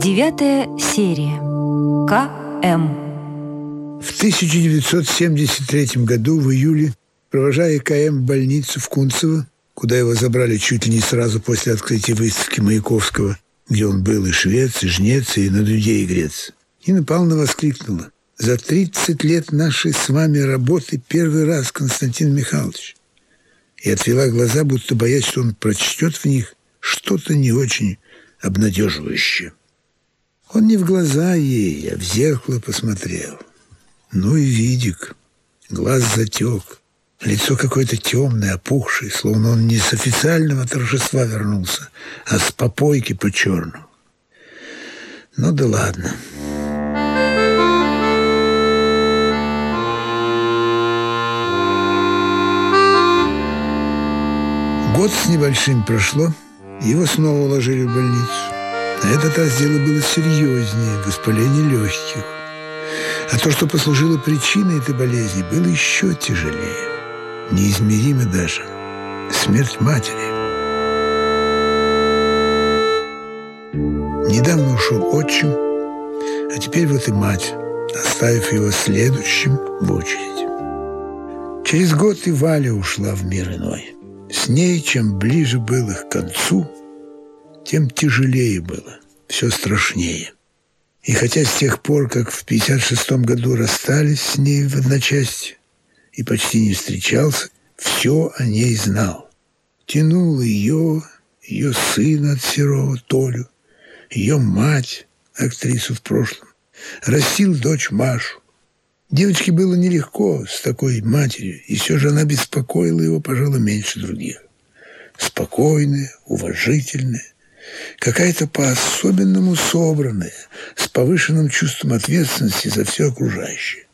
Девятая серия. К.М. В 1973 году в июле, провожая КМ в больницу в Кунцево, куда его забрали чуть ли не сразу после открытия выставки Маяковского, где он был и швец, и жнец, и на дуде игрец, Нина Павловна воскликнула. «За 30 лет нашей с вами работы первый раз, Константин Михайлович!» И отвела глаза, будто боясь, что он прочтет в них что-то не очень обнадеживающее. Он не в глаза ей, а в зеркало посмотрел. Ну и видик. Глаз затек. Лицо какое-то темное, опухшее, словно он не с официального торжества вернулся, а с попойки по-черному. Ну да ладно. Год с небольшим прошло, его снова уложили в больницу. На этот раз дело было серьезнее, воспаление легких. А то, что послужило причиной этой болезни, было еще тяжелее. Неизмеримо даже. Смерть матери. Недавно ушел отчим, а теперь вот и мать, оставив его следующим в очередь. Через год и Валя ушла в мир иной. С ней, чем ближе было к концу, тем тяжелее было, все страшнее. И хотя с тех пор, как в 56 году расстались с ней в одночасье и почти не встречался, все о ней знал. Тянул ее, ее сына от Серова, Толю, ее мать, актрису в прошлом, растил дочь Машу. Девочке было нелегко с такой матерью, и все же она беспокоила его, пожалуй, меньше других. Спокойная, уважительная, какая-то по-особенному собранная, с повышенным чувством ответственности за все окружающее.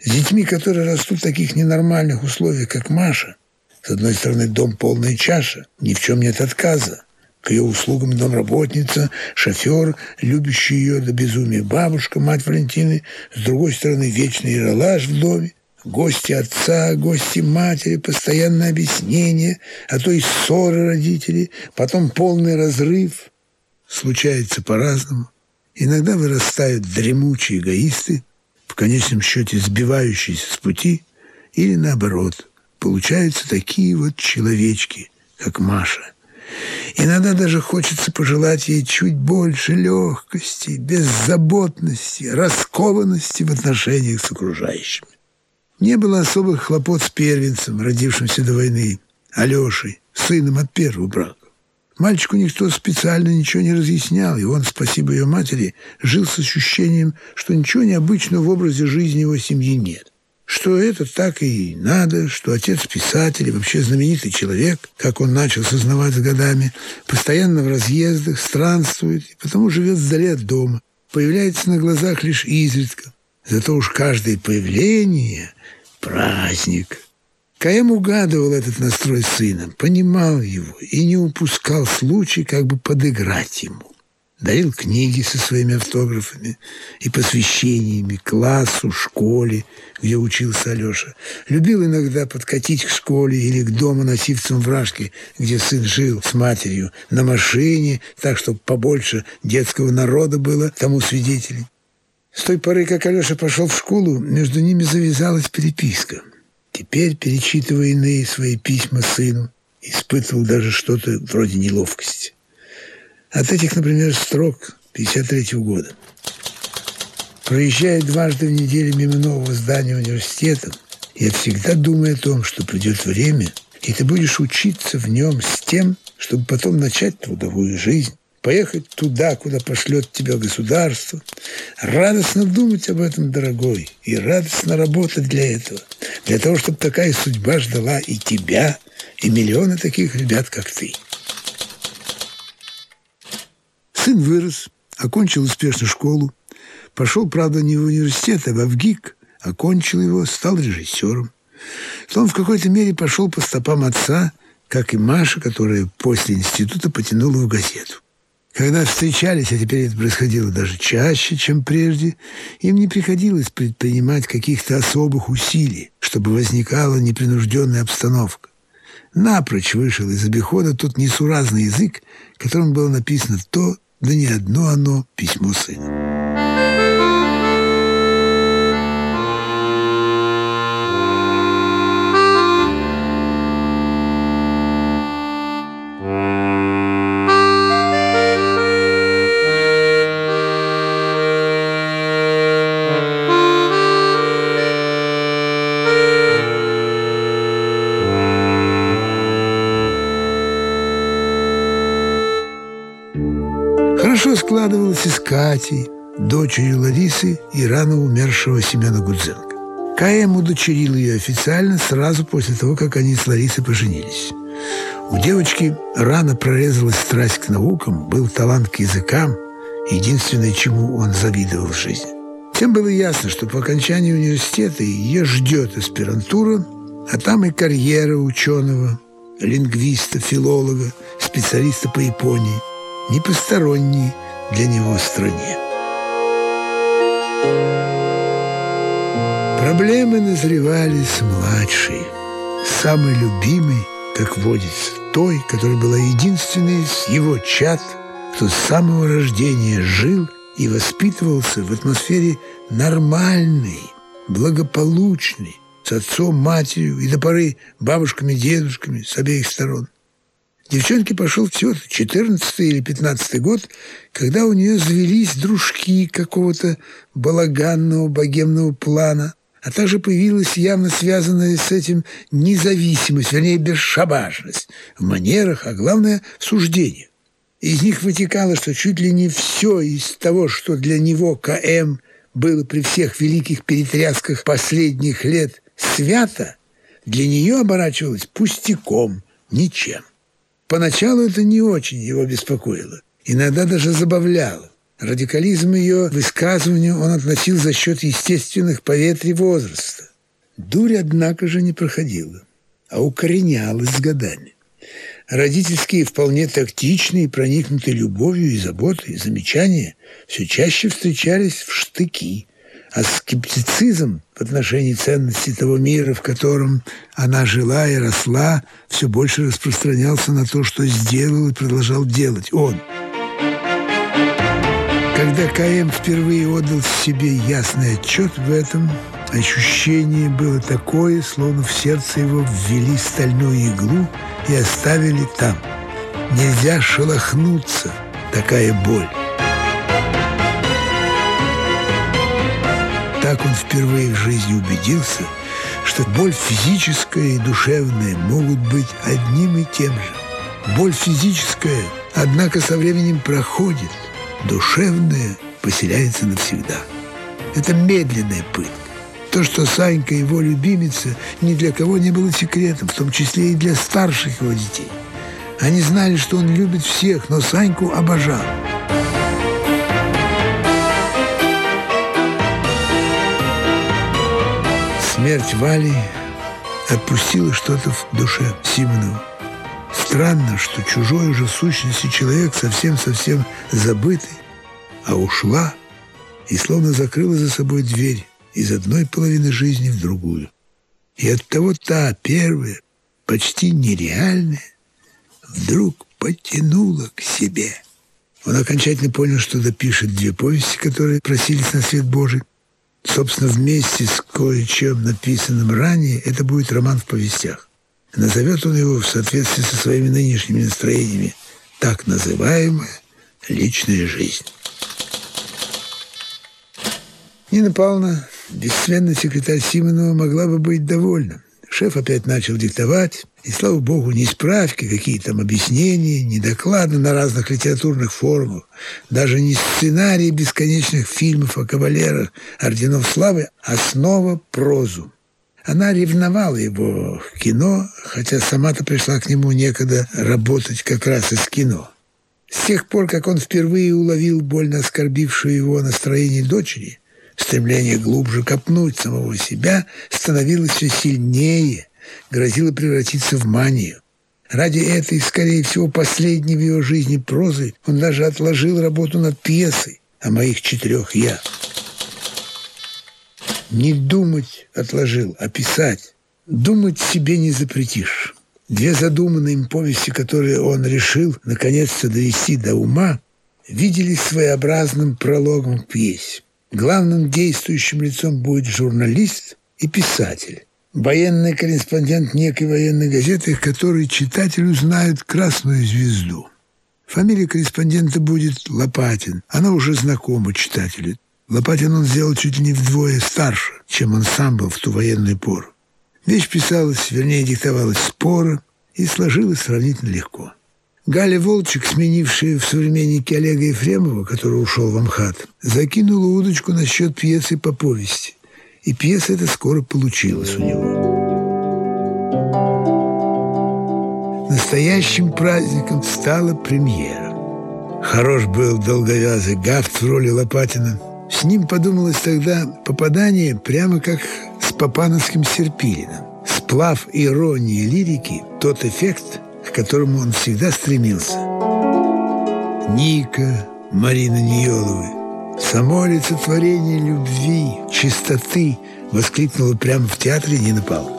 С детьми, которые растут в таких ненормальных условиях, как Маша, с одной стороны, дом полная чаша, ни в чем нет отказа. К ее услугам домработница, шофер, любящий ее до безумия бабушка, мать Валентины, с другой стороны, вечный иролаж в доме, Гости отца, гости матери, постоянное объяснение, а то и ссоры родителей, потом полный разрыв. Случается по-разному. Иногда вырастают дремучие эгоисты, в конечном счете сбивающиеся с пути, или наоборот, получаются такие вот человечки, как Маша. Иногда даже хочется пожелать ей чуть больше легкости, беззаботности, раскованности в отношениях с окружающими. Не было особых хлопот с первенцем, родившимся до войны, Алешей, сыном от первого брака. Мальчику никто специально ничего не разъяснял, и он, спасибо ее матери, жил с ощущением, что ничего необычного в образе жизни его семьи нет. Что это так и надо, что отец писатель и вообще знаменитый человек, как он начал сознавать с годами, постоянно в разъездах, странствует, и потому живет вдали от дома, появляется на глазах лишь изредка, Зато уж каждое появление – праздник. Каем угадывал этот настрой сына, понимал его и не упускал случай как бы подыграть ему. Дарил книги со своими автографами и посвящениями классу, школе, где учился Алеша. Любил иногда подкатить к школе или к дому на Сивцем-Вражке, где сын жил с матерью, на машине, так, чтобы побольше детского народа было тому свидетелем. С той поры, как Алеша пошел в школу, между ними завязалась переписка. Теперь, перечитывая иные свои письма сыну, испытывал даже что-то вроде неловкости. От этих, например, строк 53 года. Проезжая дважды в неделю мимо нового здания университета, я всегда думаю о том, что придет время, и ты будешь учиться в нем с тем, чтобы потом начать трудовую жизнь, поехать туда, куда пошлет тебя государство. Радостно думать об этом, дорогой, и радостно работать для этого. Для того, чтобы такая судьба ждала и тебя, и миллионы таких ребят, как ты. Сын вырос, окончил успешно школу, пошел, правда, не в университет, а в ГИК, окончил его, стал режиссером. Он в какой-то мере пошел по стопам отца, как и Маша, которая после института потянула в газету. Когда встречались, а теперь это происходило даже чаще, чем прежде, им не приходилось предпринимать каких-то особых усилий, чтобы возникала непринужденная обстановка. Напрочь вышел из обихода тот несуразный язык, которым было написано то, да не одно оно письмо сына. Хорошо складывалось и с Катей, дочерью Ларисы и рано умершего Семена Гудзенко. Каем удочерил ее официально сразу после того, как они с Ларисой поженились. У девочки рано прорезалась страсть к наукам, был талант к языкам, единственное, чему он завидовал в жизни. Всем было ясно, что по окончании университета ее ждет аспирантура, а там и карьера ученого, лингвиста, филолога, специалиста по Японии – не посторонней для него стране. Проблемы назревали с младшей, самой любимой, как водится, той, которая была единственной из его чад, кто с самого рождения жил и воспитывался в атмосфере нормальной, благополучной, с отцом, матерью и до поры бабушками, дедушками с обеих сторон. Девчонке пошел всего 14 или 15 год, когда у нее завелись дружки какого-то балаганного богемного плана, а также появилась явно связанная с этим независимость, вернее, бесшабашность в манерах, а главное – в суждениях. Из них вытекало, что чуть ли не все из того, что для него КМ было при всех великих перетрясках последних лет свято, для нее оборачивалось пустяком, ничем. Поначалу это не очень его беспокоило, иногда даже забавляло. Радикализм ее высказыванию он относил за счет естественных поветрий возраста. Дурь, однако же, не проходила, а укоренялась с годами. Родительские, вполне тактичные, проникнутые любовью и заботой, замечания все чаще встречались в штыки – а скептицизм в отношении ценности того мира, в котором она жила и росла, все больше распространялся на то, что сделал и продолжал делать он. Когда КМ впервые отдал себе ясный отчет в этом, ощущение было такое, словно в сердце его ввели стальную иглу и оставили там. Нельзя шелохнуться, такая боль. Так он впервые в жизни убедился, что боль физическая и душевная могут быть одним и тем же. Боль физическая, однако, со временем проходит, душевная поселяется навсегда. Это медленная пытка. То, что Санька его любимица, ни для кого не было секретом, в том числе и для старших его детей. Они знали, что он любит всех, но Саньку обожал. Смерть Вали отпустила что-то в душе Симонова. Странно, что чужой уже сущности человек совсем-совсем забытый, а ушла и словно закрыла за собой дверь из одной половины жизни в другую. И оттого та первая, почти нереальная, вдруг потянула к себе. Он окончательно понял, что допишет две повести, которые просились на свет Божий, Собственно, вместе с кое-чем написанным ранее, это будет роман в повестях. Назовет он его в соответствии со своими нынешними настроениями так называемая личная жизнь. Нина Павловна, бесценный секретарь Симонова, могла бы быть довольна. Шеф опять начал диктовать, и, слава богу, не справки, какие там объяснения, не доклады на разных литературных форумах, даже не сценарии бесконечных фильмов о кавалерах орденов славы, а снова прозу. Она ревновала его к кино, хотя сама-то пришла к нему некогда работать как раз из кино. С тех пор, как он впервые уловил больно оскорбившую его настроение дочери – Стремление глубже копнуть самого себя становилось все сильнее, грозило превратиться в манию. Ради этой, скорее всего, последней в его жизни прозы он даже отложил работу над пьесой о моих четырех «я». Не думать отложил, а писать. Думать себе не запретишь. Две задуманные им повести, которые он решил наконец-то довести до ума, виделись своеобразным прологом к пьесе. Главным действующим лицом будет журналист и писатель. Военный корреспондент некой военной газеты, который читатель узнает красную звезду. Фамилия корреспондента будет Лопатин. Она уже знакома читателю. Лопатин он сделал чуть ли не вдвое старше, чем он сам был в ту военную пору. Вещь писалась, вернее, диктовалась спора и сложилась сравнительно легко. Галя Волчек, сменившая в «Современнике» Олега Ефремова, который ушел в Амхат, закинула удочку насчет пьесы по повести. И пьеса эта скоро получилась у него. Настоящим праздником стала премьера. Хорош был долговязый Гафт в роли Лопатина. С ним подумалось тогда попадание прямо как с Папановским Серпилиным. Сплав иронии лирики – тот эффект – которому он всегда стремился. Ника, Марина Ниеловы, само олицетворение любви, чистоты воскликнула прямо в театре Нина Павловна.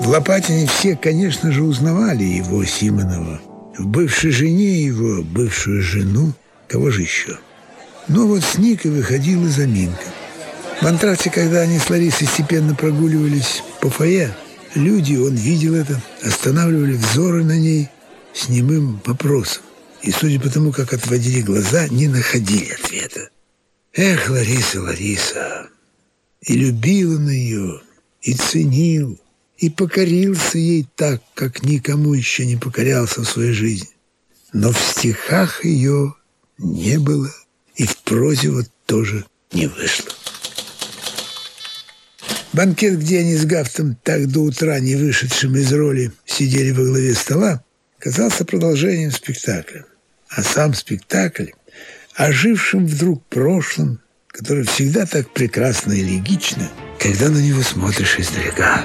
В Лопатине все, конечно же, узнавали его, Симонова. В бывшей жене его, бывшую жену, кого же еще? Но вот с Никой выходила заминка. В антракте, когда они с Ларисой степенно прогуливались по фойе, Люди, он видел это, останавливали взоры на ней с немым вопросом. И, судя по тому, как отводили глаза, не находили ответа. Эх, Лариса, Лариса, и любил он ее, и ценил, и покорился ей так, как никому еще не покорялся в своей жизни. Но в стихах ее не было, и в прозе вот тоже не вышло. Банкет, где они с Гафтом, так до утра не вышедшим из роли, сидели во главе стола, казался продолжением спектакля. А сам спектакль – ожившим вдруг прошлым, которое всегда так прекрасно и логично, когда на него смотришь издалека.